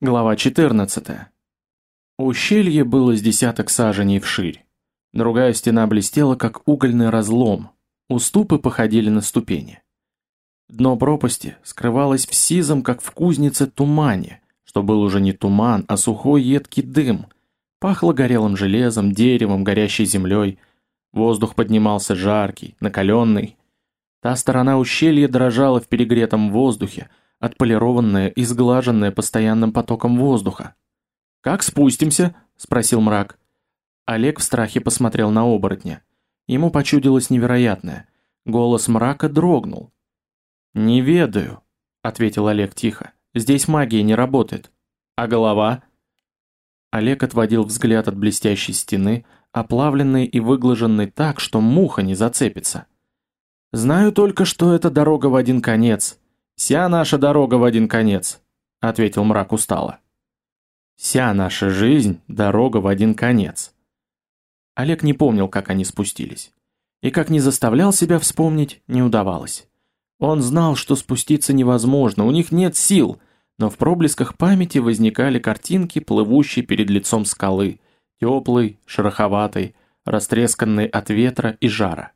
Глава 14. Ущелье было с десяток саженей вширь. Другая стена блестела, как угольный разлом. Уступы походили на ступени. Дно пропасти скрывалось в сизом, как в кузнице, тумане, что был уже не туман, а сухой едкий дым. Пахло горелым железом, деревом, горящей землей. Воздух поднимался жаркий, накаленный. Та сторона ущелья дрожала в перегретом воздухе, отполированное и сглаженное постоянным потоком воздуха. «Как спустимся?» — спросил мрак. Олег в страхе посмотрел на оборотня. Ему почудилось невероятное. Голос мрака дрогнул. «Не ведаю», — ответил Олег тихо. «Здесь магия не работает. А голова?» Олег отводил взгляд от блестящей стены, оплавленной и выглаженной так, что муха не зацепится. «Знаю только, что это дорога в один конец», «Вся наша дорога в один конец», — ответил мрак устало. «Вся наша жизнь — дорога в один конец». Олег не помнил, как они спустились. И как не заставлял себя вспомнить, не удавалось. Он знал, что спуститься невозможно, у них нет сил, но в проблесках памяти возникали картинки, плывущие перед лицом скалы, теплой, шероховатой, растресканной от ветра и жара.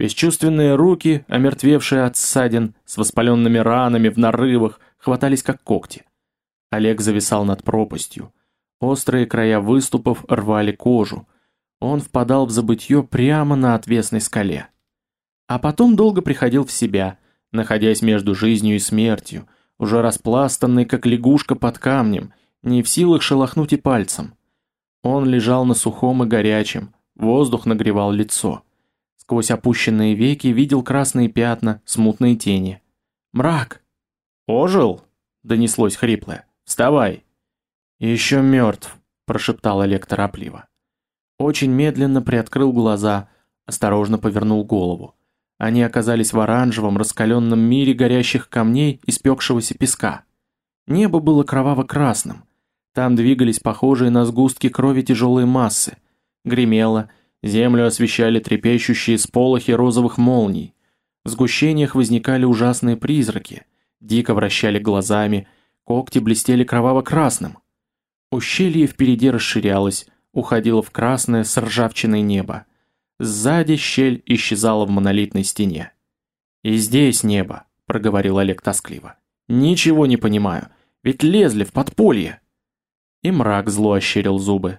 Бесчувственные руки, омертвевшие от ссадин, с воспаленными ранами в нарывах, хватались как когти. Олег зависал над пропастью. Острые края выступов рвали кожу. Он впадал в забытье прямо на отвесной скале. А потом долго приходил в себя, находясь между жизнью и смертью, уже распластанный, как лягушка под камнем, не в силах шелохнуть и пальцем. Он лежал на сухом и горячем, воздух нагревал лицо. Сквозь опущенные веки видел красные пятна, смутные тени. «Мрак!» «Ожил?» — донеслось хриплое. «Вставай!» «Еще мертв», — прошептал Олег торопливо. Очень медленно приоткрыл глаза, осторожно повернул голову. Они оказались в оранжевом, раскаленном мире горящих камней и спекшегося песка. Небо было кроваво-красным. Там двигались похожие на сгустки крови тяжелые массы. Гремело, Землю освещали трепещущие сполохи розовых молний. В сгущениях возникали ужасные призраки, дико вращали глазами, когти блестели кроваво-красным. Ущелье впереди расширялось, уходило в красное с ржавчиной небо. Сзади щель исчезала в монолитной стене. «И здесь небо», — проговорил Олег тоскливо. «Ничего не понимаю, ведь лезли в подполье». И мрак зло ощерил зубы.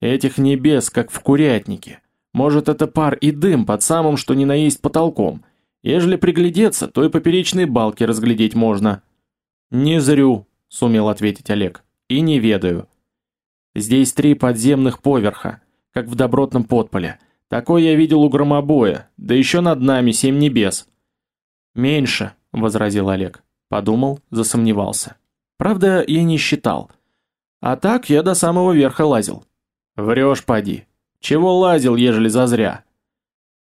Этих небес, как в курятнике. Может, это пар и дым под самым, что ни на есть потолком. Ежели приглядеться, то и поперечные балки разглядеть можно. Не зрю, сумел ответить Олег. И не ведаю. Здесь три подземных поверха, как в добротном подполе. Такой я видел у громобоя, да еще над нами семь небес. Меньше, возразил Олег. Подумал, засомневался. Правда, я не считал. А так я до самого верха лазил. Врешь, поди. Чего лазил, ежели зазря?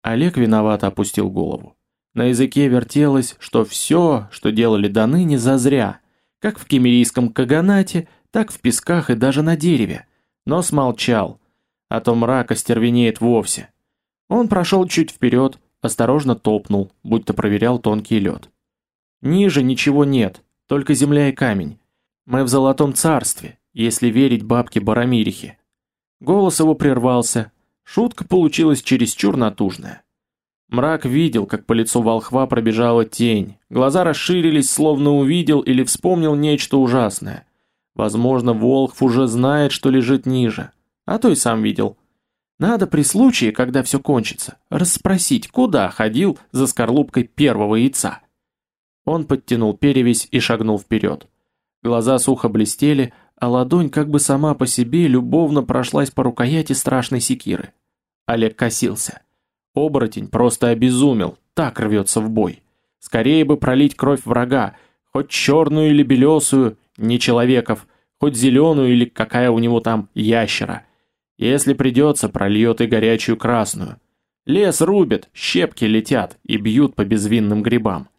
Олег виновато опустил голову. На языке вертелось, что все, что делали до ныне, зазря, как в кемерийском каганате, так в песках и даже на дереве. Но смолчал, а то мрак остервенеет вовсе. Он прошел чуть вперед, осторожно топнул, будто проверял тонкий лед. Ниже ничего нет, только земля и камень. Мы в золотом царстве, если верить бабке Барамирихе. Голос его прервался. Шутка получилась чересчур натужная. Мрак видел, как по лицу волхва пробежала тень. Глаза расширились, словно увидел или вспомнил нечто ужасное. Возможно, волхв уже знает, что лежит ниже. А то и сам видел. Надо при случае, когда все кончится, расспросить, куда ходил за скорлупкой первого яйца. Он подтянул перевязь и шагнул вперед. Глаза сухо блестели, а ладонь как бы сама по себе любовно прошлась по рукояти страшной секиры. Олег косился. Оборотень просто обезумел, так рвется в бой. Скорее бы пролить кровь врага, хоть черную или белесую, не человеков, хоть зеленую или какая у него там ящера. Если придется, прольет и горячую красную. Лес рубят, щепки летят и бьют по безвинным грибам.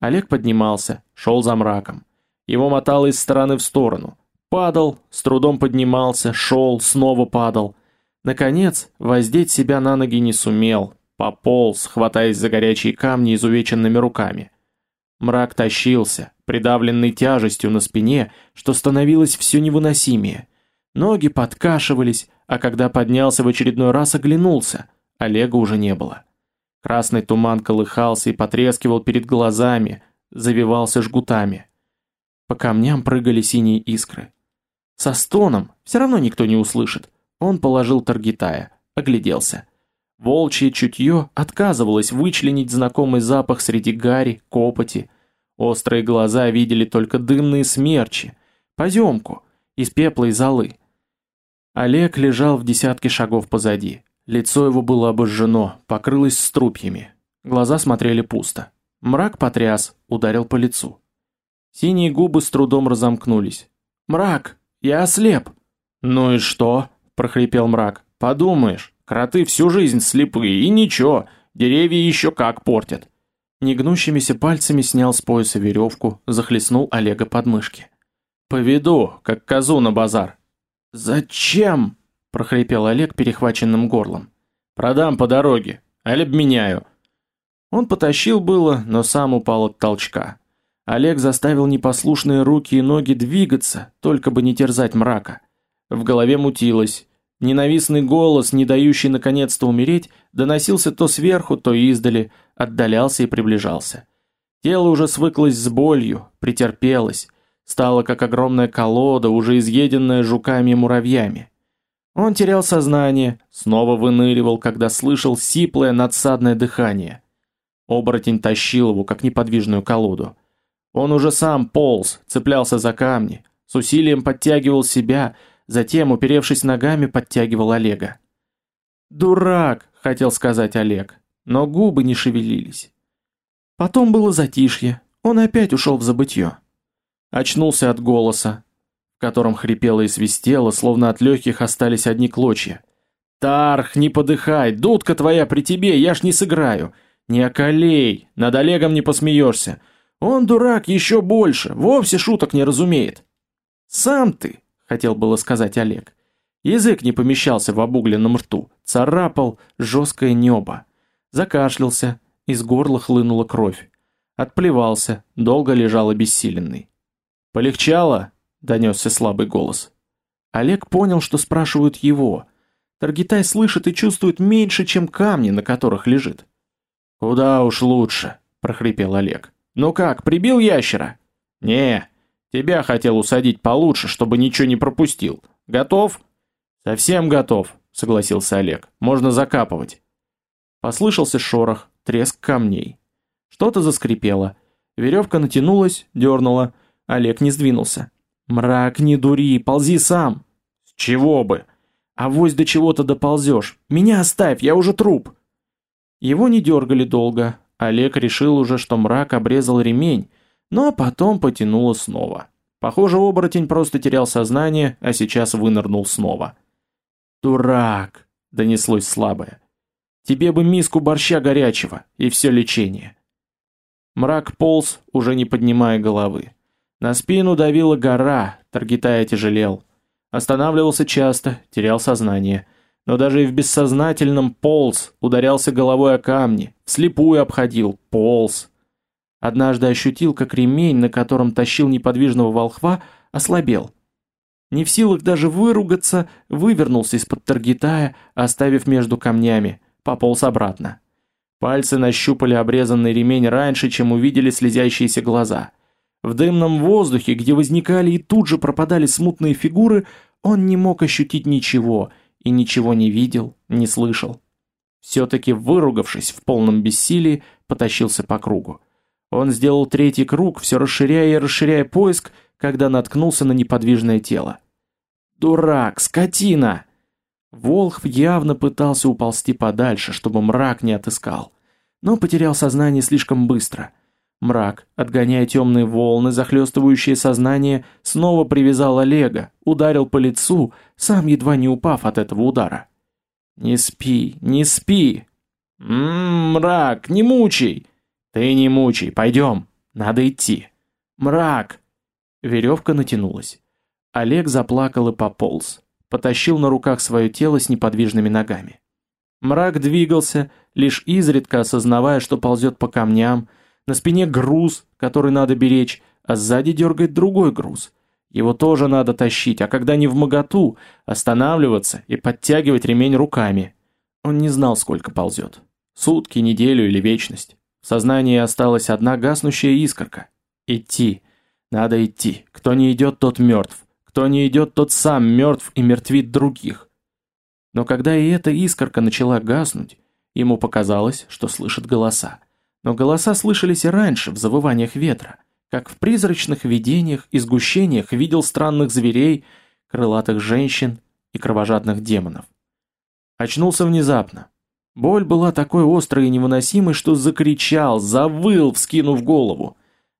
Олег поднимался, шел за мраком. Его мотало из стороны в сторону. Падал, с трудом поднимался, шел, снова падал. Наконец, воздеть себя на ноги не сумел, пополз, хватаясь за горячие камни изувеченными руками. Мрак тащился, придавленный тяжестью на спине, что становилось все невыносимее. Ноги подкашивались, а когда поднялся в очередной раз, оглянулся. Олега уже не было. Красный туман колыхался и потрескивал перед глазами, завивался жгутами. По камням прыгали синие искры. Со стоном, все равно никто не услышит, он положил Таргитая, огляделся. Волчье чутье отказывалось вычленить знакомый запах среди гари, копоти. Острые глаза видели только дымные смерчи, поземку, из пепла и золы. Олег лежал в десятке шагов позади. Лицо его было обожжено, покрылось струпьями. Глаза смотрели пусто. Мрак потряс, ударил по лицу. Синие губы с трудом разомкнулись. «Мрак, я ослеп!» «Ну и что?» – прохрипел мрак. «Подумаешь, Кроты всю жизнь слепые, и ничего, деревья еще как портят. Негнущимися пальцами снял с пояса веревку, захлестнул Олега под мышки. «Поведу, как козу на базар». «Зачем?» – прохрипел Олег перехваченным горлом. «Продам по дороге, али обменяю». Он потащил было, но сам упал от толчка. Олег заставил непослушные руки и ноги двигаться, только бы не терзать мрака. В голове мутилось, Ненавистный голос, не дающий наконец-то умереть, доносился то сверху, то издали, отдалялся и приближался. Тело уже свыклось с болью, претерпелось, стало как огромная колода, уже изъеденная жуками и муравьями. Он терял сознание, снова выныривал, когда слышал сиплое надсадное дыхание. Оборотень тащил его, как неподвижную колоду. Он уже сам полз, цеплялся за камни, с усилием подтягивал себя, Затем, уперевшись ногами, подтягивал Олега. «Дурак!» — хотел сказать Олег, но губы не шевелились. Потом было затишье, он опять ушел в забытье. Очнулся от голоса, в котором хрипело и свистело, словно от легких остались одни клочья. «Тарх, не подыхай, дудка твоя при тебе, я ж не сыграю. Не околей, над Олегом не посмеешься. Он дурак еще больше, вовсе шуток не разумеет. Сам ты, хотел было сказать Олег. Язык не помещался в обугленном рту, царапал жесткое небо. Закашлялся, из горла хлынула кровь. Отплевался, долго лежал обессиленный. «Полегчало?» — донесся слабый голос. Олег понял, что спрашивают его. Таргитай слышит и чувствует меньше, чем камни, на которых лежит. «Куда уж лучше», — прохрипел Олег. «Ну как, прибил ящера?» «Не, Тебя хотел усадить получше, чтобы ничего не пропустил. Готов? Совсем готов, согласился Олег. Можно закапывать. Послышался шорох, треск камней. Что-то заскрипело. Веревка натянулась, дернула. Олег не сдвинулся. Мрак, не дури, ползи сам. С чего бы? А вось до чего-то доползешь. Меня оставь, я уже труп. Его не дергали долго. Олег решил уже, что мрак обрезал ремень, но потом потянуло снова. Похоже, оборотень просто терял сознание, а сейчас вынырнул снова. «Дурак!» — донеслось слабое. «Тебе бы миску борща горячего, и все лечение». Мрак полз, уже не поднимая головы. На спину давила гора, Таргитая тяжелел. Останавливался часто, терял сознание. Но даже и в бессознательном полз, ударялся головой о камни, вслепую обходил, полз. Однажды ощутил, как ремень, на котором тащил неподвижного волхва, ослабел. Не в силах даже выругаться, вывернулся из-под таргетая, оставив между камнями, пополз обратно. Пальцы нащупали обрезанный ремень раньше, чем увидели слезящиеся глаза. В дымном воздухе, где возникали и тут же пропадали смутные фигуры, он не мог ощутить ничего и ничего не видел, не слышал. Все-таки выругавшись в полном бессилии, потащился по кругу. Он сделал третий круг, все расширяя и расширяя поиск, когда наткнулся на неподвижное тело. «Дурак! Скотина!» Волхв явно пытался уползти подальше, чтобы мрак не отыскал, но потерял сознание слишком быстро. Мрак, отгоняя темные волны, захлестывающие сознание, снова привязал Олега, ударил по лицу, сам едва не упав от этого удара. «Не спи, не спи!» «Ммм, мрак, не мучай!» «Ты не мучай, пойдем, надо идти». «Мрак!» Веревка натянулась. Олег заплакал и пополз. Потащил на руках свое тело с неподвижными ногами. Мрак двигался, лишь изредка осознавая, что ползет по камням, на спине груз, который надо беречь, а сзади дергает другой груз. Его тоже надо тащить, а когда не в моготу, останавливаться и подтягивать ремень руками. Он не знал, сколько ползет. Сутки, неделю или вечность. В сознании осталась одна гаснущая искорка. Идти. Надо идти. Кто не идет, тот мертв. Кто не идет, тот сам мертв и мертвит других. Но когда и эта искорка начала гаснуть, ему показалось, что слышит голоса. Но голоса слышались и раньше, в завываниях ветра, как в призрачных видениях и сгущениях видел странных зверей, крылатых женщин и кровожадных демонов. Очнулся внезапно. Боль была такой острой и невыносимой, что закричал, завыл, вскинув голову.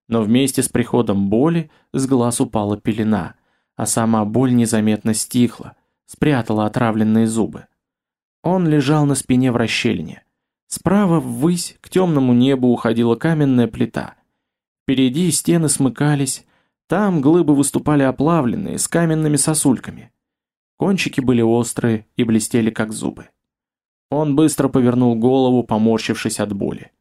Но вместе с приходом боли с глаз упала пелена, а сама боль незаметно стихла, спрятала отравленные зубы. Он лежал на спине в расщелине. Справа ввысь к темному небу уходила каменная плита. Впереди стены смыкались, там глыбы выступали оплавленные, с каменными сосульками. Кончики были острые и блестели как зубы. Он быстро повернул голову, поморщившись от боли.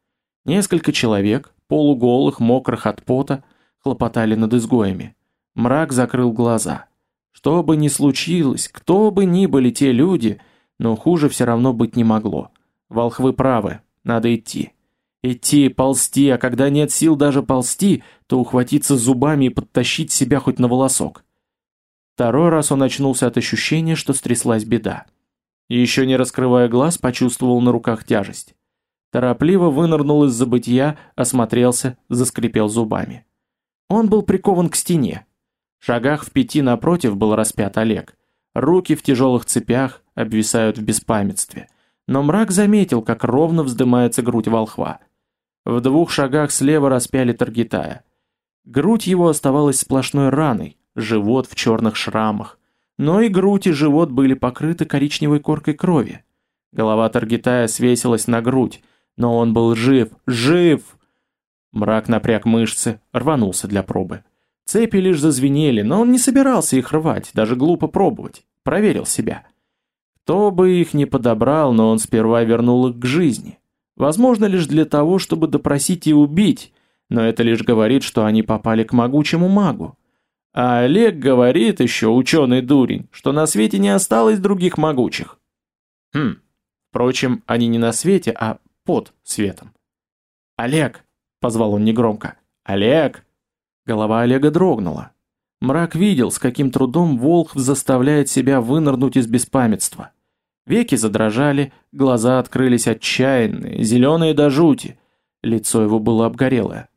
Несколько человек, полуголых, мокрых от пота, хлопотали над изгоями. Мрак закрыл глаза. Что бы ни случилось, кто бы ни были те люди, но хуже все равно быть не могло. Волхвы правы, надо идти. Идти, ползти, а когда нет сил даже ползти, то ухватиться зубами и подтащить себя хоть на волосок. Второй раз он очнулся от ощущения, что стряслась беда. И еще не раскрывая глаз, почувствовал на руках тяжесть. Торопливо вынырнул из забытья, осмотрелся, заскрипел зубами. Он был прикован к стене. В шагах в пяти напротив был распят Олег. Руки в тяжелых цепях обвисают в беспамятстве. Но мрак заметил, как ровно вздымается грудь волхва. В двух шагах слева распяли Таргитая. Грудь его оставалась сплошной раной, живот в черных шрамах. Но и грудь и живот были покрыты коричневой коркой крови. Голова Таргитая свесилась на грудь, но он был жив, жив! Мрак напряг мышцы, рванулся для пробы. Цепи лишь зазвенели, но он не собирался их рвать, даже глупо пробовать. Проверил себя. Кто бы их ни подобрал, но он сперва вернул их к жизни. Возможно, лишь для того, чтобы допросить и убить, но это лишь говорит, что они попали к могучему магу. А Олег говорит еще, ученый дурень, что на свете не осталось других могучих. Хм, впрочем, они не на свете, а под светом. «Олег!» — позвал он негромко. «Олег!» Голова Олега дрогнула. Мрак видел, с каким трудом Волхв заставляет себя вынырнуть из беспамятства. Веки задрожали, глаза открылись отчаянные, зеленые до жути. Лицо его было обгорелое.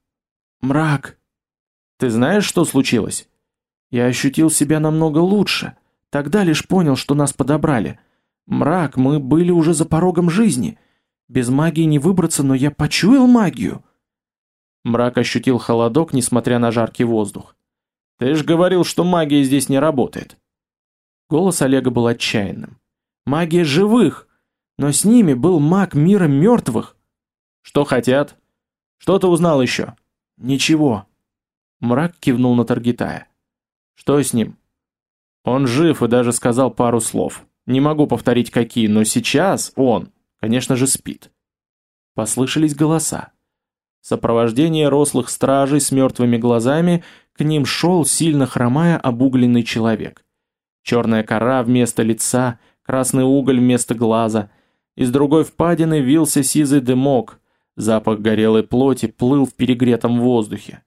«Мрак! Ты знаешь, что случилось?» Я ощутил себя намного лучше. Тогда лишь понял, что нас подобрали. Мрак, мы были уже за порогом жизни. Без магии не выбраться, но я почуял магию. Мрак ощутил холодок, несмотря на жаркий воздух. Ты ж говорил, что магия здесь не работает. Голос Олега был отчаянным магия живых, но с ними был маг мира мертвых. Что хотят? Что ты узнал еще? Ничего. Мрак кивнул на Таргитая. Что с ним? Он жив и даже сказал пару слов. Не могу повторить какие, но сейчас он, конечно же, спит. Послышались голоса. сопровождение рослых стражей с мертвыми глазами к ним шел, сильно хромая, обугленный человек. Черная кора вместо лица — красный уголь вместо глаза. Из другой впадины вился сизый дымок, запах горелой плоти плыл в перегретом воздухе.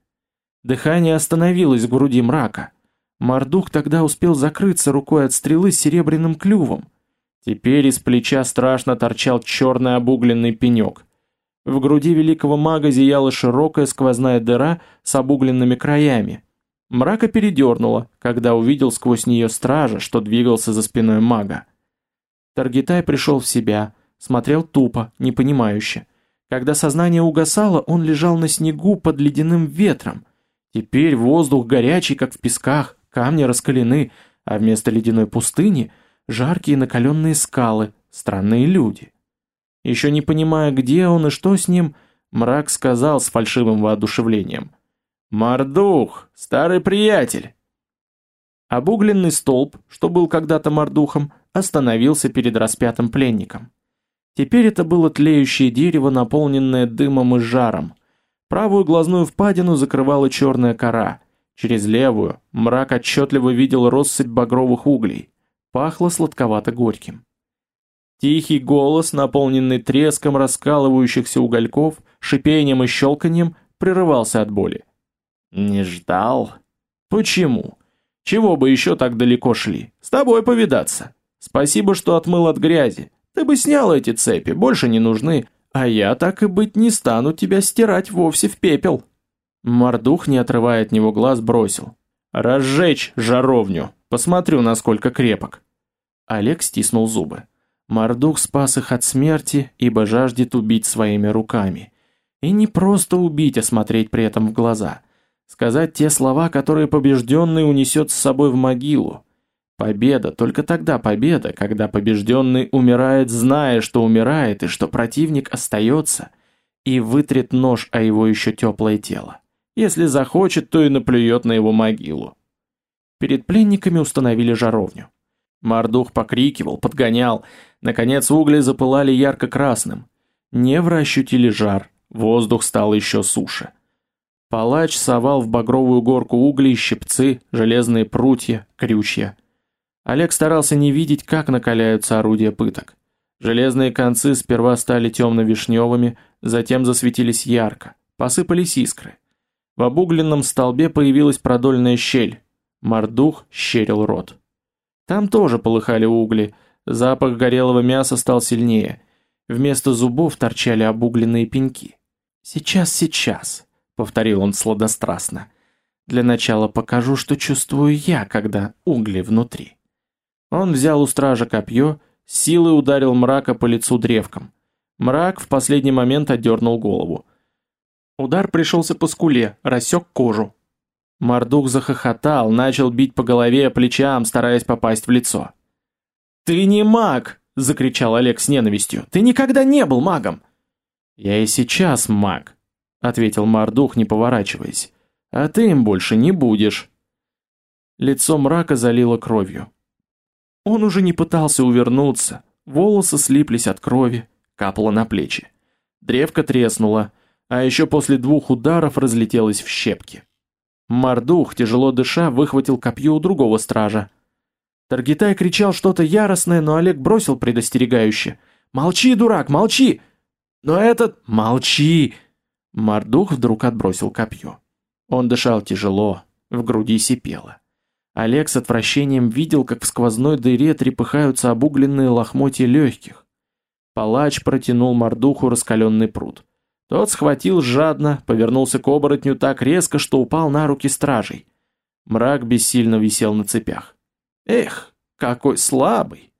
Дыхание остановилось в груди мрака. Мордух тогда успел закрыться рукой от стрелы с серебряным клювом. Теперь из плеча страшно торчал черный обугленный пенек. В груди великого мага зияла широкая сквозная дыра с обугленными краями. Мрака передернуло, когда увидел сквозь нее стража, что двигался за спиной мага. Таргитай пришел в себя, смотрел тупо, непонимающе. Когда сознание угасало, он лежал на снегу под ледяным ветром. Теперь воздух горячий, как в песках, камни раскалены, а вместо ледяной пустыни — жаркие накаленные скалы, странные люди. Еще не понимая, где он и что с ним, мрак сказал с фальшивым воодушевлением. «Мордух, старый приятель!» Обугленный столб, что был когда-то мордухом, остановился перед распятым пленником. Теперь это было тлеющее дерево, наполненное дымом и жаром. Правую глазную впадину закрывала черная кора. Через левую мрак отчетливо видел россыпь багровых углей. Пахло сладковато-горьким. Тихий голос, наполненный треском раскалывающихся угольков, шипением и щелканьем, прерывался от боли. «Не ждал? Почему? Чего бы еще так далеко шли? С тобой повидаться. Спасибо, что отмыл от грязи. Ты бы снял эти цепи, больше не нужны, а я так и быть не стану тебя стирать вовсе в пепел». Мордух, не отрывая от него глаз, бросил. «Разжечь жаровню, посмотрю, насколько крепок». Олег стиснул зубы. Мордух спас их от смерти, ибо жаждет убить своими руками. И не просто убить, а смотреть при этом в глаза. Сказать те слова, которые побежденный унесет с собой в могилу. Победа, только тогда победа, когда побежденный умирает, зная, что умирает, и что противник остается, и вытрет нож о его еще теплое тело. Если захочет, то и наплюет на его могилу. Перед пленниками установили жаровню. Мордух покрикивал, подгонял. Наконец угли запылали ярко-красным. Невры ощутили жар, воздух стал еще суше. Палач совал в багровую горку углей щипцы, железные прутья, крючья. Олег старался не видеть, как накаляются орудия пыток. Железные концы сперва стали темно-вишневыми, затем засветились ярко, посыпались искры. В обугленном столбе появилась продольная щель. Мордух щерил рот. Там тоже полыхали угли, запах горелого мяса стал сильнее. Вместо зубов торчали обугленные пеньки. «Сейчас, сейчас», — повторил он сладострастно. «Для начала покажу, что чувствую я, когда угли внутри». Он взял у стража копье, силой ударил мрака по лицу древком. Мрак в последний момент отдернул голову. Удар пришелся по скуле, рассек кожу. Мордук захохотал, начал бить по голове, плечам, стараясь попасть в лицо. «Ты не маг!» — закричал Олег с ненавистью. «Ты никогда не был магом!» «Я и сейчас маг», — ответил Мордух, не поворачиваясь. «А ты им больше не будешь». Лицо мрака залило кровью. Он уже не пытался увернуться, волосы слиплись от крови, капало на плечи. Древко треснуло, а еще после двух ударов разлетелось в щепки. Мордух, тяжело дыша, выхватил копье у другого стража. Таргитай кричал что-то яростное, но Олег бросил предостерегающе. «Молчи, дурак, молчи!» «Но этот...» «Молчи!» Мордух вдруг отбросил копье. Он дышал тяжело, в груди сипело. Олег с отвращением видел, как в сквозной дыре трепыхаются обугленные лохмотья легких. Палач протянул Мордуху раскаленный пруд. Тот схватил жадно, повернулся к оборотню так резко, что упал на руки стражей. Мрак бессильно висел на цепях. Эх, какой слабый!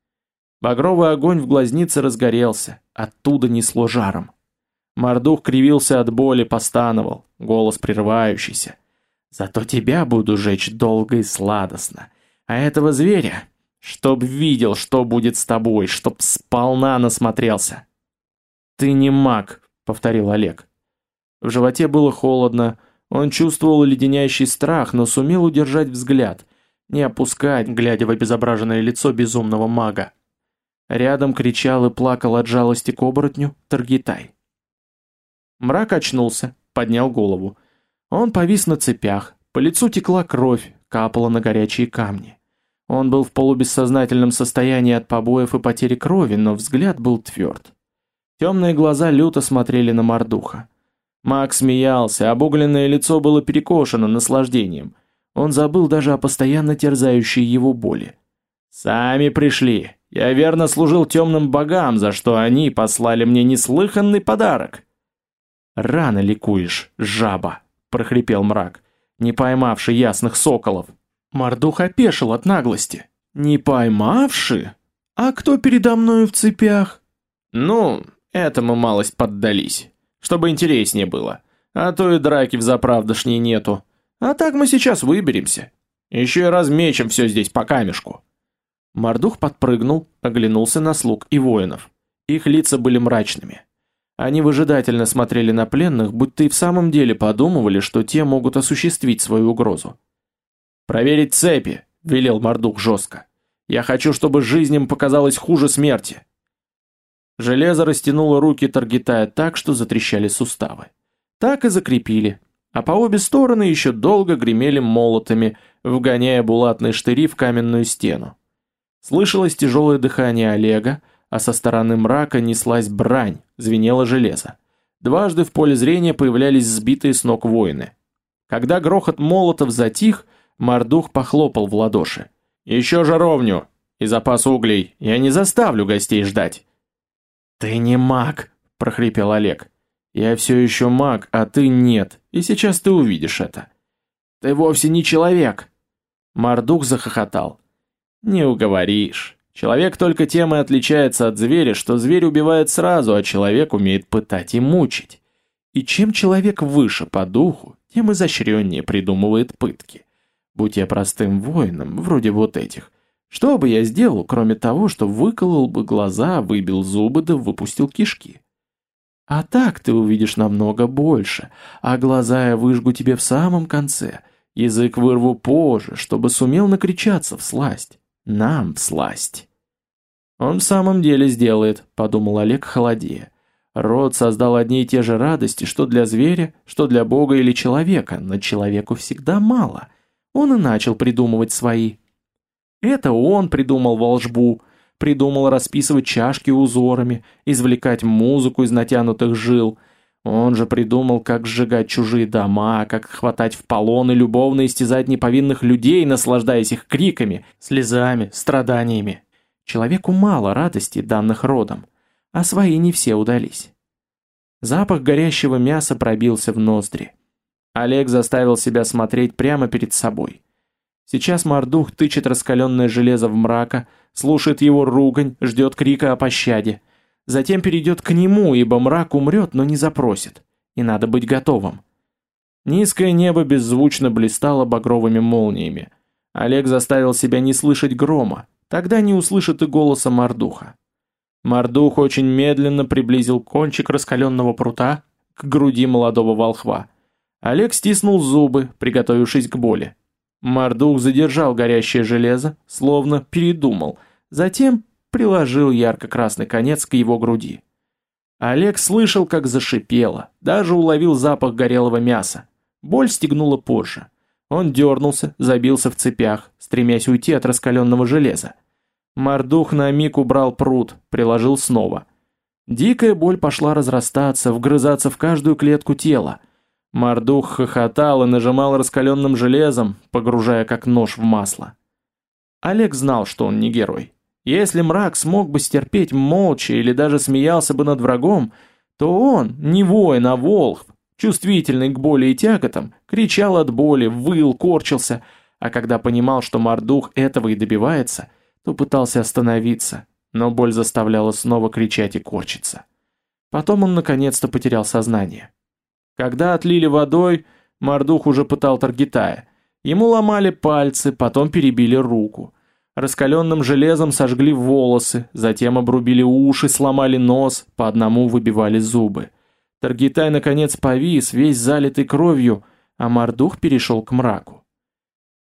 Багровый огонь в глазнице разгорелся, оттуда несло жаром. Мордух кривился от боли, постановал, голос прерывающийся. «Зато тебя буду жечь долго и сладостно, а этого зверя, чтоб видел, что будет с тобой, чтоб сполна насмотрелся». «Ты не маг», повторил Олег. В животе было холодно, он чувствовал леденящий страх, но сумел удержать взгляд, не опускать, глядя в обезображенное лицо безумного мага. Рядом кричал и плакал от жалости к оборотню Таргитай. Мрак очнулся, поднял голову. Он повис на цепях, по лицу текла кровь, капала на горячие камни. Он был в полубессознательном состоянии от побоев и потери крови, но взгляд был тверд. Темные глаза люто смотрели на Мордуха. Макс смеялся, обугленное лицо было перекошено наслаждением. Он забыл даже о постоянно терзающей его боли. «Сами пришли. Я верно служил темным богам, за что они послали мне неслыханный подарок». «Рано ликуешь, жаба», — прохрипел мрак, не поймавший ясных соколов. Мордух опешил от наглости. «Не поймавши? А кто передо мною в цепях?» «Ну, Этому малость поддались, чтобы интереснее было. А то и драки в заправдошней нету. А так мы сейчас выберемся. Еще и размечем все здесь по камешку. Мордух подпрыгнул, оглянулся на слуг и воинов. Их лица были мрачными. Они выжидательно смотрели на пленных, будто и в самом деле подумывали, что те могут осуществить свою угрозу. «Проверить цепи», — велел Мордух жестко. «Я хочу, чтобы жизнь им показалась хуже смерти». Железо растянуло руки Таргитая так, что затрещали суставы. Так и закрепили, а по обе стороны еще долго гремели молотами, вгоняя булатные штыри в каменную стену. Слышалось тяжелое дыхание Олега, а со стороны мрака неслась брань, звенело железо. Дважды в поле зрения появлялись сбитые с ног воины. Когда грохот молотов затих, Мордух похлопал в ладоши. «Еще жаровню! И запас углей! Я не заставлю гостей ждать!» «Ты не маг!» – прохрипел Олег. «Я все еще маг, а ты нет, и сейчас ты увидишь это». «Ты вовсе не человек!» Мордух захохотал. «Не уговоришь. Человек только тем и отличается от зверя, что зверь убивает сразу, а человек умеет пытать и мучить. И чем человек выше по духу, тем изощреннее придумывает пытки. Будь я простым воином, вроде вот этих, что бы я сделал, кроме того, что выколол бы глаза, выбил зубы да выпустил кишки? А так ты увидишь намного больше, а глаза я выжгу тебе в самом конце, язык вырву позже, чтобы сумел накричаться в сласть. Нам в сласть. Он в самом деле сделает, подумал Олег холодея. Род создал одни и те же радости, что для зверя, что для бога или человека, но человеку всегда мало. Он и начал придумывать свои. Это он придумал волжбу, придумал расписывать чашки узорами, извлекать музыку из натянутых жил. Он же придумал, как сжигать чужие дома, как хватать в полон и любовно истязать неповинных людей, наслаждаясь их криками, слезами, страданиями. Человеку мало радости, данных родом, а свои не все удались. Запах горящего мяса пробился в ноздри. Олег заставил себя смотреть прямо перед собой. Сейчас Мордух тычет раскаленное железо в мрака, слушает его ругань, ждет крика о пощаде. Затем перейдет к нему, ибо мрак умрет, но не запросит. И надо быть готовым. Низкое небо беззвучно блистало багровыми молниями. Олег заставил себя не слышать грома, тогда не услышит и голоса Мордуха. Мордух очень медленно приблизил кончик раскаленного прута к груди молодого волхва. Олег стиснул зубы, приготовившись к боли. Мордух задержал горящее железо, словно передумал, затем приложил ярко-красный конец к его груди. Олег слышал, как зашипело, даже уловил запах горелого мяса. Боль стегнула позже. Он дернулся, забился в цепях, стремясь уйти от раскаленного железа. Мордух на миг убрал пруд, приложил снова. Дикая боль пошла разрастаться, вгрызаться в каждую клетку тела. Мордух хохотал и нажимал раскаленным железом, погружая как нож в масло. Олег знал, что он не герой. Если мрак смог бы стерпеть молча или даже смеялся бы над врагом, то он, не воин, а волхв, чувствительный к боли и тяготам, кричал от боли, выл, корчился, а когда понимал, что Мордух этого и добивается, то пытался остановиться, но боль заставляла снова кричать и корчиться. Потом он наконец-то потерял сознание. Когда отлили водой, Мордух уже пытал Таргитая. Ему ломали пальцы, потом перебили руку. Раскаленным железом сожгли волосы, затем обрубили уши, сломали нос, по одному выбивали зубы. Таргитай наконец повис, весь залитый кровью, а Мордух перешел к мраку.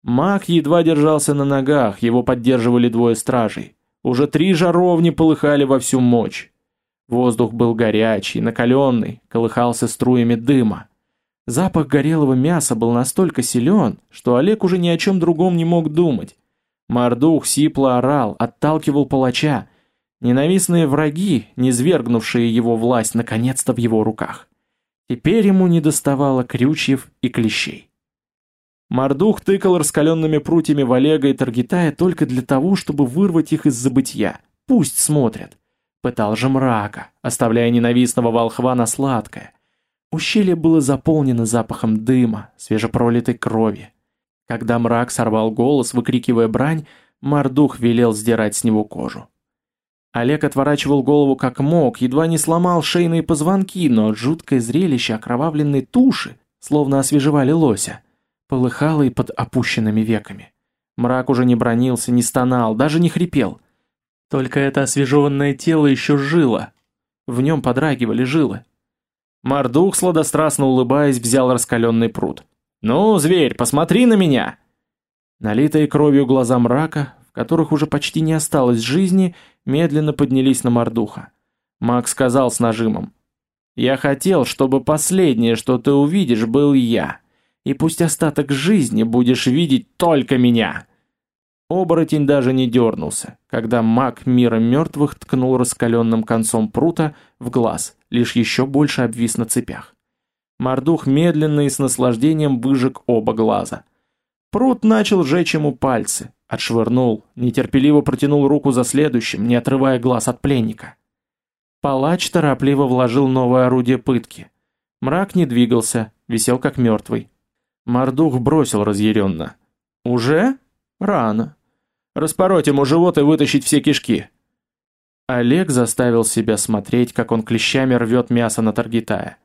Маг едва держался на ногах, его поддерживали двое стражей. Уже три жаровни полыхали во всю мощь. Воздух был горячий, накаленный, колыхался струями дыма. Запах горелого мяса был настолько силен, что Олег уже ни о чем другом не мог думать. Мордух сипло орал, отталкивал палача. Ненавистные враги, низвергнувшие его власть, наконец-то в его руках. Теперь ему не доставало крючьев и клещей. Мордух тыкал раскаленными прутьями в Олега и Таргитая только для того, чтобы вырвать их из забытья. Пусть смотрят. Пытал же мрака, оставляя ненавистного волхва на сладкое. Ущелье было заполнено запахом дыма, свежепролитой крови. Когда мрак сорвал голос, выкрикивая брань, Мордух велел сдирать с него кожу. Олег отворачивал голову как мог, едва не сломал шейные позвонки, но жуткое зрелище окровавленной туши, словно освежевали лося, полыхало и под опущенными веками. Мрак уже не бронился, не стонал, даже не хрипел — только это освежеванное тело еще жило. В нем подрагивали жилы. Мордух, сладострастно улыбаясь, взял раскаленный пруд. «Ну, зверь, посмотри на меня!» Налитые кровью глаза мрака, в которых уже почти не осталось жизни, медленно поднялись на Мордуха. Маг сказал с нажимом. Я хотел, чтобы последнее, что ты увидишь, был я. И пусть остаток жизни будешь видеть только меня. Оборотень даже не дернулся, когда маг мира мертвых ткнул раскаленным концом прута в глаз, лишь еще больше обвис на цепях. Мордух медленно и с наслаждением выжег оба глаза. Прут начал жечь ему пальцы, отшвырнул, нетерпеливо протянул руку за следующим, не отрывая глаз от пленника. Палач торопливо вложил новое орудие пытки. Мрак не двигался, висел как мертвый. Мордух бросил разъяренно. «Уже? Рано. Распороть ему живот и вытащить все кишки». Олег заставил себя смотреть, как он клещами рвет мясо на Таргитая.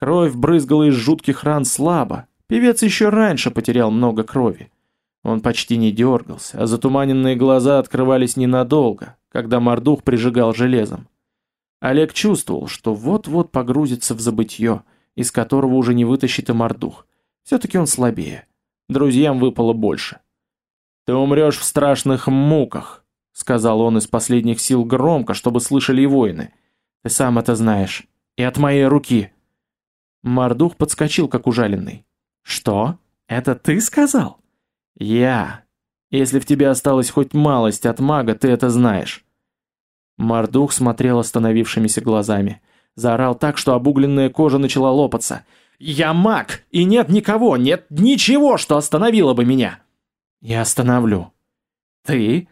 Кровь брызгала из жутких ран слабо, певец еще раньше потерял много крови. Он почти не дергался, а затуманенные глаза открывались ненадолго, когда Мордух прижигал железом. Олег чувствовал, что вот-вот погрузится в забытье, из которого уже не вытащит и мордух. Все-таки он слабее. Друзьям выпало больше. «Ты умрешь в страшных муках», — сказал он из последних сил громко, чтобы слышали и воины. «Ты сам это знаешь. И от моей руки». Мордух подскочил, как ужаленный. «Что? Это ты сказал?» «Я. Если в тебе осталась хоть малость от мага, ты это знаешь». Мордух смотрел остановившимися глазами. Заорал так, что обугленная кожа начала лопаться. «Я маг, и нет никого, нет ничего, что остановило бы меня!» «Я остановлю». «Ты?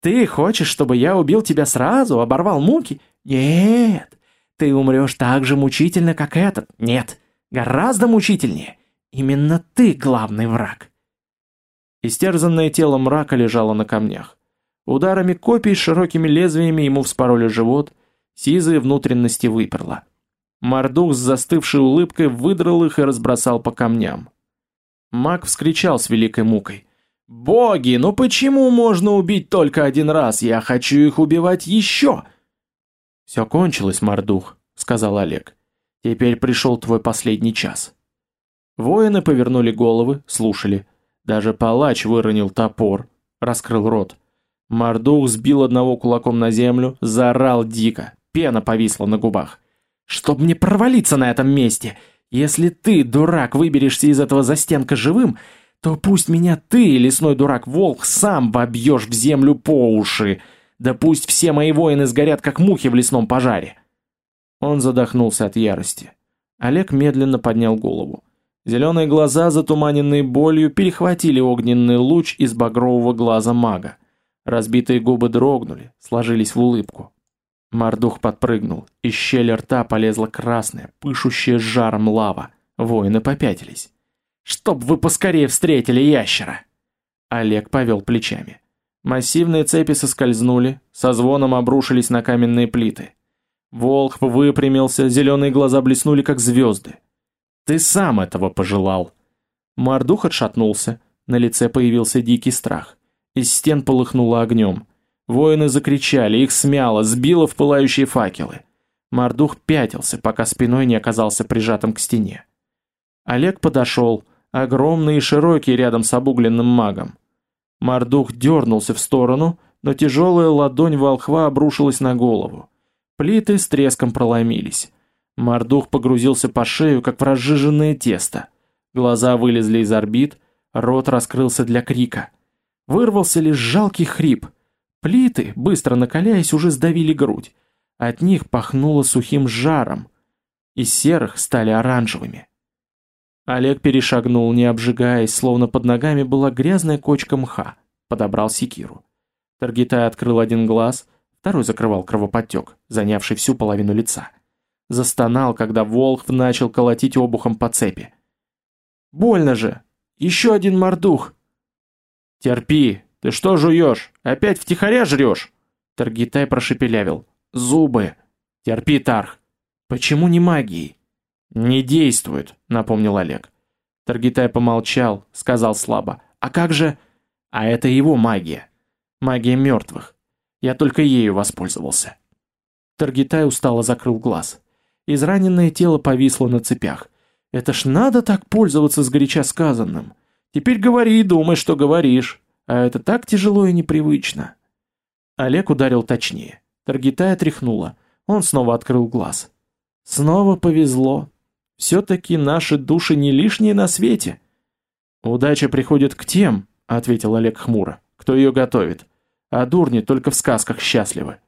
Ты хочешь, чтобы я убил тебя сразу, оборвал муки? Нет! Ты умрешь так же мучительно, как этот. Нет, гораздо мучительнее. Именно ты главный враг». Истерзанное тело мрака лежало на камнях. Ударами копий с широкими лезвиями ему вспороли живот, сизые внутренности выперло. Мордух с застывшей улыбкой выдрал их и разбросал по камням. Маг вскричал с великой мукой. «Боги, ну почему можно убить только один раз? Я хочу их убивать еще!» «Все кончилось, Мордух», — сказал Олег. «Теперь пришел твой последний час». Воины повернули головы, слушали. Даже палач выронил топор, раскрыл рот. Мордух сбил одного кулаком на землю, заорал дико, пена повисла на губах. «Чтоб мне провалиться на этом месте! Если ты, дурак, выберешься из этого застенка живым, то пусть меня ты, лесной дурак-волк, сам вобьешь в землю по уши, да пусть все мои воины сгорят, как мухи в лесном пожаре!» Он задохнулся от ярости. Олег медленно поднял голову. Зеленые глаза, затуманенные болью, перехватили огненный луч из багрового глаза мага. Разбитые губы дрогнули, сложились в улыбку. Мордух подпрыгнул, из щели рта полезла красная, пышущая жаром лава. Воины попятились. «Чтоб вы поскорее встретили ящера!» Олег повел плечами. Массивные цепи соскользнули, со звоном обрушились на каменные плиты. Волх выпрямился, зеленые глаза блеснули, как звезды. «Ты сам этого пожелал!» Мордух отшатнулся, на лице появился дикий страх. Из стен полыхнуло огнем. Воины закричали, их смяло, сбило в пылающие факелы. Мордух пятился, пока спиной не оказался прижатым к стене. Олег подошел, огромный и широкий рядом с обугленным магом. Мордух дернулся в сторону, но тяжелая ладонь волхва обрушилась на голову. Плиты с треском проломились. Мордух погрузился по шею, как в разжиженное тесто. Глаза вылезли из орбит, рот раскрылся для крика. Вырвался лишь жалкий хрип. Плиты, быстро накаляясь, уже сдавили грудь. От них пахнуло сухим жаром. Из серых стали оранжевыми. Олег перешагнул, не обжигаясь, словно под ногами была грязная кочка мха. Подобрал секиру. Таргитай открыл один глаз, второй закрывал кровоподтек, занявший всю половину лица. Застонал, когда Волхв начал колотить обухом по цепи. «Больно же! Еще один мордух!» «Терпи! Ты что жуешь? Опять втихаря жрешь?» Таргитай прошепелявил. «Зубы! Терпи, Тарх! Почему не магией?» «Не действует», — напомнил Олег. Таргитай помолчал, сказал слабо. «А как же...» «А это его магия. Магия мертвых. Я только ею воспользовался». Таргитай устало закрыл глаз. Израненное тело повисло на цепях. «Это ж надо так пользоваться сгоряча сказанным!» Теперь говори и думай, что говоришь. А это так тяжело и непривычно. Олег ударил точнее. Таргитая тряхнула. Он снова открыл глаз. Снова повезло. Все-таки наши души не лишние на свете. Удача приходит к тем, ответил Олег хмуро, кто ее готовит. А дурни только в сказках счастливы.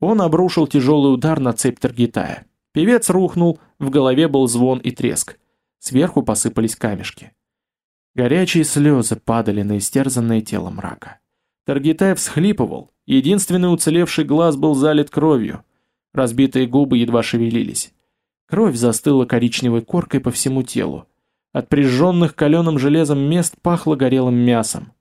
Он обрушил тяжелый удар на цепь Таргитая. Певец рухнул, в голове был звон и треск. Сверху посыпались камешки. Горячие слезы падали на истерзанное тело мрака. Таргитай всхлипывал, единственный уцелевший глаз был залит кровью. Разбитые губы едва шевелились. Кровь застыла коричневой коркой по всему телу. От прижженных каленым железом мест пахло горелым мясом.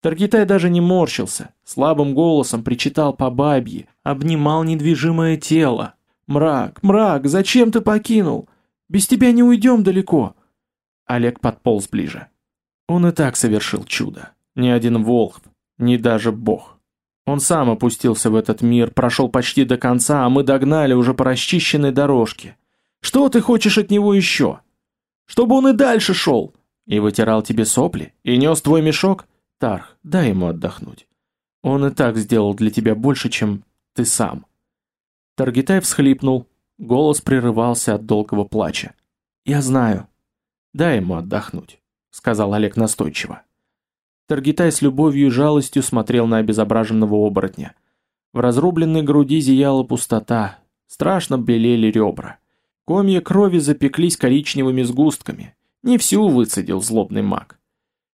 Таргитай даже не морщился, слабым голосом причитал по бабье, обнимал недвижимое тело. «Мрак, мрак, зачем ты покинул? Без тебя не уйдем далеко!» Олег подполз ближе. Он и так совершил чудо. Ни один волхв, ни даже бог. Он сам опустился в этот мир, прошел почти до конца, а мы догнали уже по расчищенной дорожке. Что ты хочешь от него еще? Чтобы он и дальше шел. И вытирал тебе сопли, и нес твой мешок? Тарх, дай ему отдохнуть. Он и так сделал для тебя больше, чем ты сам. Таргитай всхлипнул, голос прерывался от долгого плача. Я знаю. Дай ему отдохнуть, сказал Олег настойчиво. Таргитай с любовью и жалостью смотрел на обезображенного оборотня. В разрубленной груди зияла пустота, страшно белели ребра. Комья крови запеклись коричневыми сгустками. Не всю выцедил злобный маг.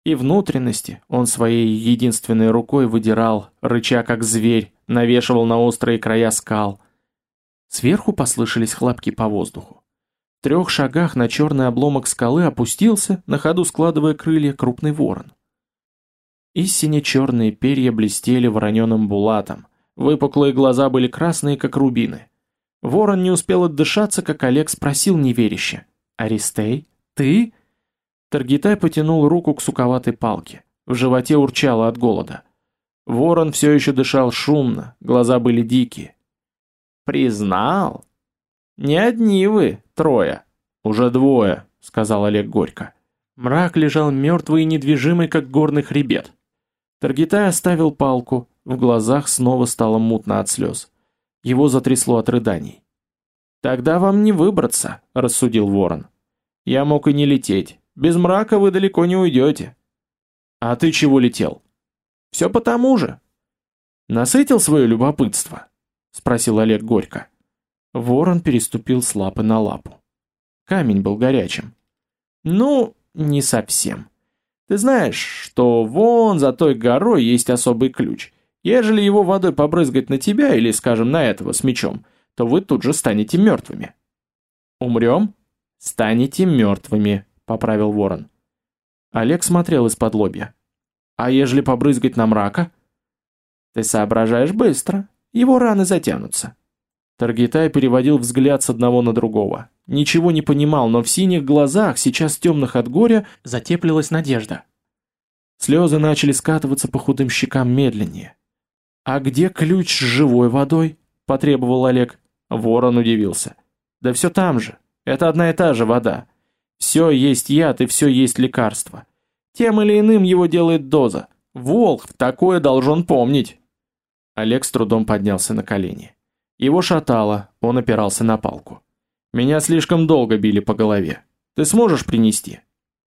И внутренности он своей единственной рукой выдирал, рыча как зверь, навешивал на острые края скал. Сверху послышались хлопки по воздуху. В трех шагах на черный обломок скалы опустился, на ходу складывая крылья, крупный ворон. И сине-черные перья блестели вороненым булатом. Выпуклые глаза были красные, как рубины. Ворон не успел отдышаться, как Олег спросил неверяще. «Аристей, ты?» Таргитай потянул руку к суковатой палке. В животе урчало от голода. Ворон все еще дышал шумно, глаза были дикие. «Признал? Не одни вы, трое. Уже двое», — сказал Олег горько. Мрак лежал мертвый и недвижимый, как горный хребет. Таргитай оставил палку, в глазах снова стало мутно от слез. Его затрясло от рыданий. «Тогда вам не выбраться», — рассудил ворон. «Я мог и не лететь. Без мрака вы далеко не уйдете». «А ты чего летел?» «Все потому же». «Насытил свое любопытство?» — спросил Олег горько. Ворон переступил с лапы на лапу. Камень был горячим. «Ну, не совсем. Ты знаешь, что вон за той горой есть особый ключ. Ежели его водой побрызгать на тебя или, скажем, на этого с мечом, то вы тут же станете мертвыми. Умрем? Станете мертвыми, поправил ворон. Олег смотрел из-под лобья. А ежели побрызгать на мрака? Ты соображаешь быстро, его раны затянутся. Таргитай переводил взгляд с одного на другого. Ничего не понимал, но в синих глазах, сейчас темных от горя, затеплилась надежда. Слезы начали скатываться по худым щекам медленнее. «А где ключ с живой водой?» – потребовал Олег. Ворон удивился. «Да все там же. Это одна и та же вода. Все есть яд и все есть лекарство. Тем или иным его делает доза. Волк такое должен помнить». Олег с трудом поднялся на колени. Его шатало, он опирался на палку. Меня слишком долго били по голове. Ты сможешь принести?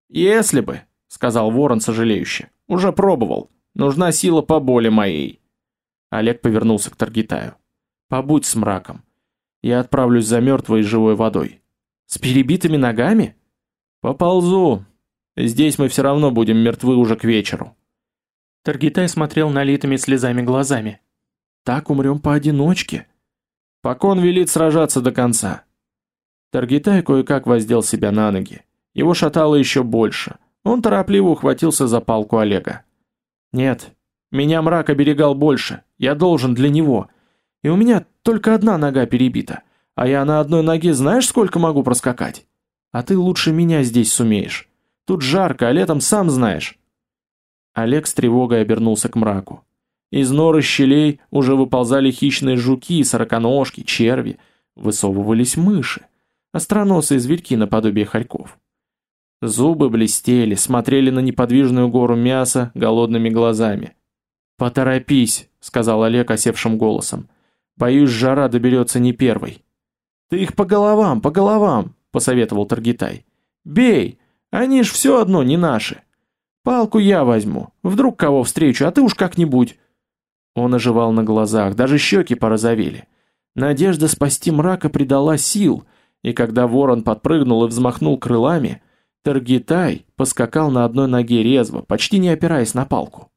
Если бы, сказал Ворон сожалеюще. Уже пробовал. Нужна сила по боли моей. Олег повернулся к Таргитаю. Побудь с мраком. Я отправлюсь за мертвой и живой водой. С перебитыми ногами? Поползу. Здесь мы все равно будем мертвы уже к вечеру. Таргитай смотрел налитыми слезами глазами. Так умрем поодиночке. Покон велит сражаться до конца. Таргитай кое-как воздел себя на ноги. Его шатало еще больше. Он торопливо ухватился за палку Олега. «Нет, меня мрак оберегал больше. Я должен для него. И у меня только одна нога перебита. А я на одной ноге знаешь, сколько могу проскакать? А ты лучше меня здесь сумеешь. Тут жарко, а летом сам знаешь». Олег с тревогой обернулся к мраку. Из норы щелей уже выползали хищные жуки, сороконожки, черви. Высовывались мыши остроносые зверьки наподобие хорьков. Зубы блестели, смотрели на неподвижную гору мяса голодными глазами. «Поторопись», — сказал Олег осевшим голосом. «Боюсь, жара доберется не первой». Ты их по головам, по головам, посоветовал Таргитай. Бей, они ж все одно не наши. Палку я возьму, вдруг кого встречу, а ты уж как-нибудь. Он оживал на глазах, даже щеки порозовели. Надежда спасти мрака придала сил, и когда ворон подпрыгнул и взмахнул крылами, Таргитай поскакал на одной ноге резво, почти не опираясь на палку.